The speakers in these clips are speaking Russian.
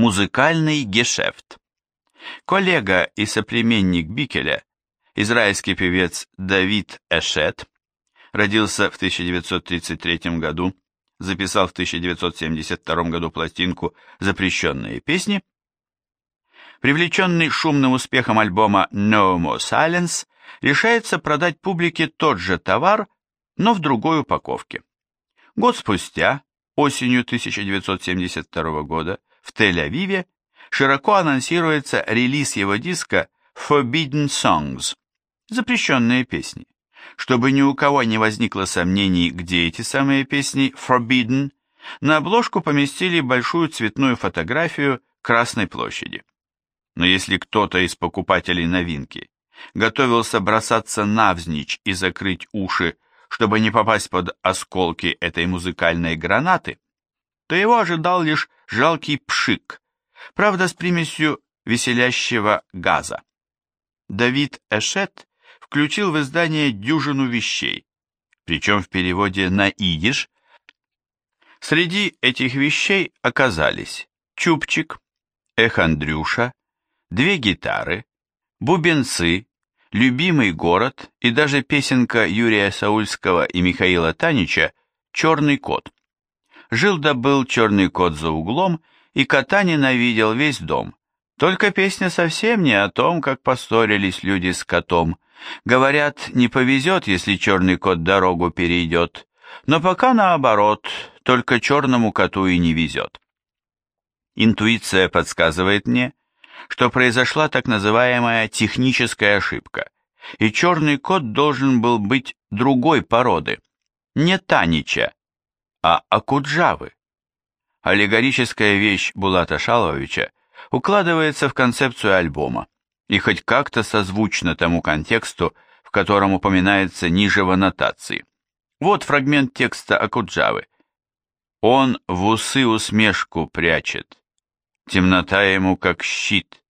Музыкальный гешефт. Коллега и соплеменник Бикеля, израильский певец Давид Эшет, родился в 1933 году, записал в 1972 году пластинку «Запрещенные песни», привлеченный шумным успехом альбома No More Silence, решается продать публике тот же товар, но в другой упаковке. Год спустя, осенью 1972 года, в Тель-Авиве широко анонсируется релиз его диска Forbidden Songs – запрещенные песни. Чтобы ни у кого не возникло сомнений, где эти самые песни Forbidden, на обложку поместили большую цветную фотографию Красной площади. Но если кто-то из покупателей новинки готовился бросаться навзничь и закрыть уши, чтобы не попасть под осколки этой музыкальной гранаты, то его ожидал лишь жалкий пшик, правда с примесью веселящего газа. Давид Эшет включил в издание дюжину вещей, причем в переводе на идиш. Среди этих вещей оказались чубчик, эхандрюша, две гитары, бубенцы, любимый город и даже песенка Юрия Саульского и Михаила Танича «Черный кот». Жил да был черный кот за углом, и кота ненавидел весь дом. Только песня совсем не о том, как поссорились люди с котом. Говорят, не повезет, если черный кот дорогу перейдет. Но пока наоборот, только черному коту и не везет. Интуиция подсказывает мне, что произошла так называемая техническая ошибка, и черный кот должен был быть другой породы, не Танича, а Акуджавы. Аллегорическая вещь Булата Шаловича укладывается в концепцию альбома и хоть как-то созвучна тому контексту, в котором упоминается ниже в аннотации. Вот фрагмент текста Акуджавы. Он в усы усмешку прячет, темнота ему как щит.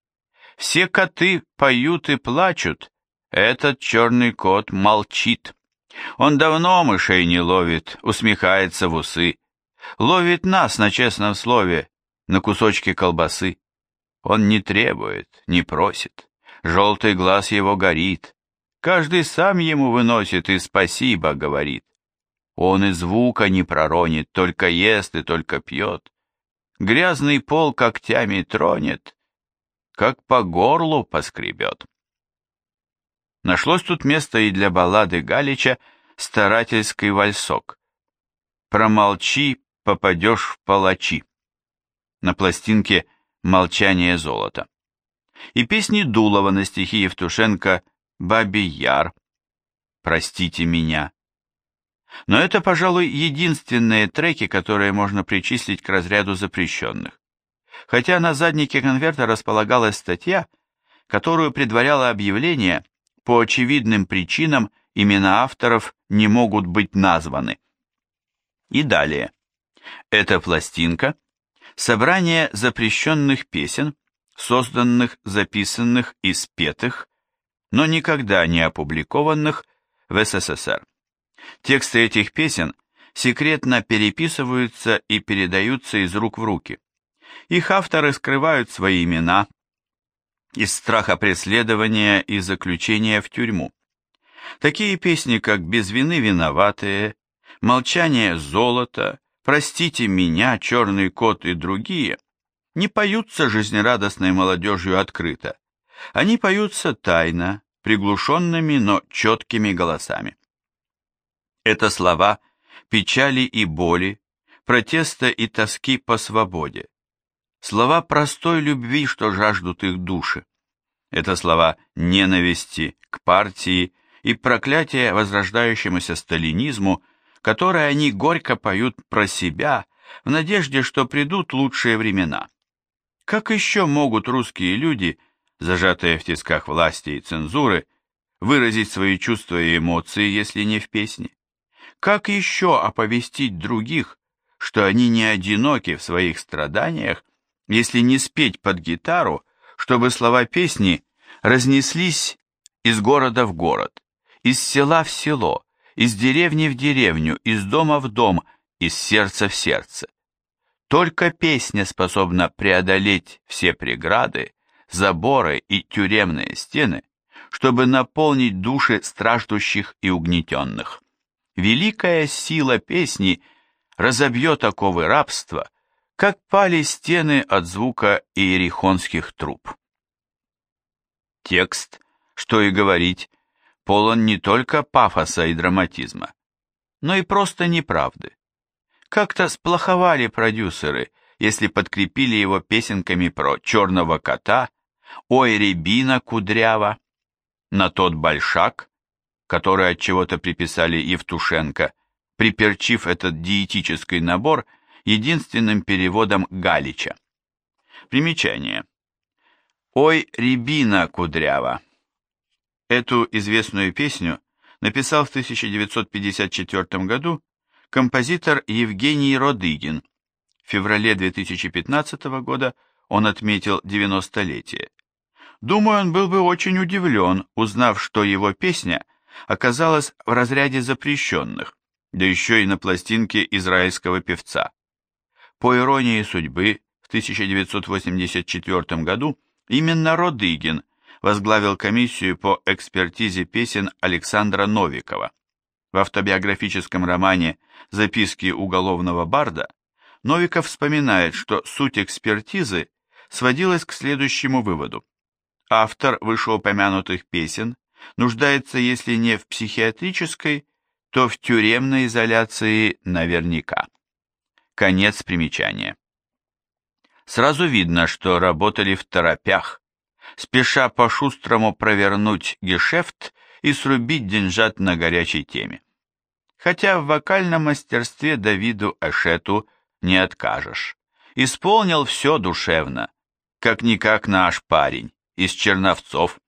Все коты поют и плачут, этот черный кот молчит. Он давно мышей не ловит, усмехается в усы. Ловит нас на честном слове, на кусочки колбасы. Он не требует, не просит. Желтый глаз его горит. Каждый сам ему выносит и спасибо говорит. Он и звука не проронит, только ест и только пьет. Грязный пол когтями тронет, как по горлу поскребет. Нашлось тут место и для баллады Галича «Старательский вальсок». «Промолчи, попадешь в палачи». На пластинке «Молчание золота». И песни Дулова на стихи Евтушенко «Бабий Яр», «Простите меня». Но это, пожалуй, единственные треки, которые можно причислить к разряду запрещенных. Хотя на заднике конверта располагалась статья, которую предваряло объявление по очевидным причинам имена авторов не могут быть названы. И далее. Эта пластинка – собрание запрещенных песен, созданных, записанных и спетых, но никогда не опубликованных в СССР. Тексты этих песен секретно переписываются и передаются из рук в руки. Их авторы скрывают свои имена, из страха преследования и заключения в тюрьму. Такие песни, как «Без вины виноватые», «Молчание золота», «Простите меня», «Черный кот» и другие, не поются жизнерадостной молодежью открыто. Они поются тайно, приглушенными, но четкими голосами. Это слова печали и боли, протеста и тоски по свободе, слова простой любви, что жаждут их души. Это слова ненависти к партии и проклятия возрождающемуся сталинизму, которые они горько поют про себя в надежде, что придут лучшие времена. Как еще могут русские люди, зажатые в тисках власти и цензуры, выразить свои чувства и эмоции, если не в песне? Как еще оповестить других, что они не одиноки в своих страданиях если не спеть под гитару, чтобы слова песни разнеслись из города в город, из села в село, из деревни в деревню, из дома в дом, из сердца в сердце. Только песня способна преодолеть все преграды, заборы и тюремные стены, чтобы наполнить души страждущих и угнетенных. Великая сила песни разобьет оковы рабства, как пали стены от звука иерихонских труб. Текст, что и говорить, полон не только пафоса и драматизма, но и просто неправды. Как-то сплоховали продюсеры, если подкрепили его песенками про черного кота, ой, рябина кудрява, на тот большак, который от чего-то приписали Евтушенко, приперчив этот диетический набор единственным переводом Галича. Примечание. «Ой, рябина кудрява». Эту известную песню написал в 1954 году композитор Евгений Родыгин. В феврале 2015 года он отметил 90-летие. Думаю, он был бы очень удивлен, узнав, что его песня оказалась в разряде запрещенных, да еще и на пластинке израильского певца. По иронии судьбы, в 1984 году именно Родыгин возглавил комиссию по экспертизе песен Александра Новикова. В автобиографическом романе «Записки уголовного барда» Новиков вспоминает, что суть экспертизы сводилась к следующему выводу. Автор вышеупомянутых песен нуждается, если не в психиатрической, то в тюремной изоляции наверняка. Конец примечания. Сразу видно, что работали в торопях, спеша по-шустрому провернуть гешефт и срубить деньжат на горячей теме. Хотя в вокальном мастерстве Давиду Эшету не откажешь. Исполнил все душевно, как-никак наш парень, из Черновцов.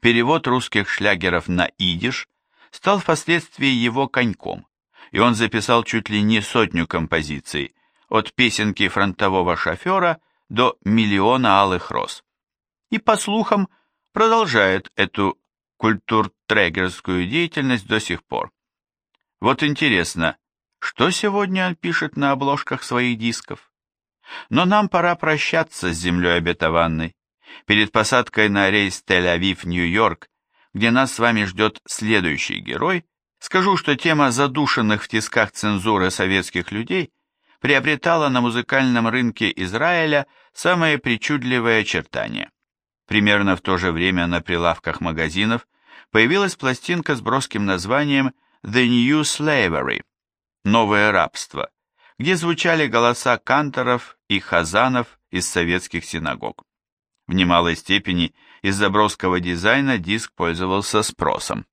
Перевод русских шлягеров на идиш стал впоследствии его коньком, и он записал чуть ли не сотню композиций, от песенки фронтового шофера до миллиона алых роз. И, по слухам, продолжает эту культуртрегерскую деятельность до сих пор. Вот интересно, что сегодня он пишет на обложках своих дисков? Но нам пора прощаться с землей обетованной. Перед посадкой на рейс Тель-Авив-Нью-Йорк, где нас с вами ждет следующий герой, скажу, что тема задушенных в тисках цензуры советских людей приобретала на музыкальном рынке Израиля самые причудливые очертания. Примерно в то же время на прилавках магазинов появилась пластинка с броским названием «The New Slavery» – «Новое рабство», где звучали голоса канторов и хазанов из советских синагог. В немалой степени из-за броского дизайна диск пользовался спросом.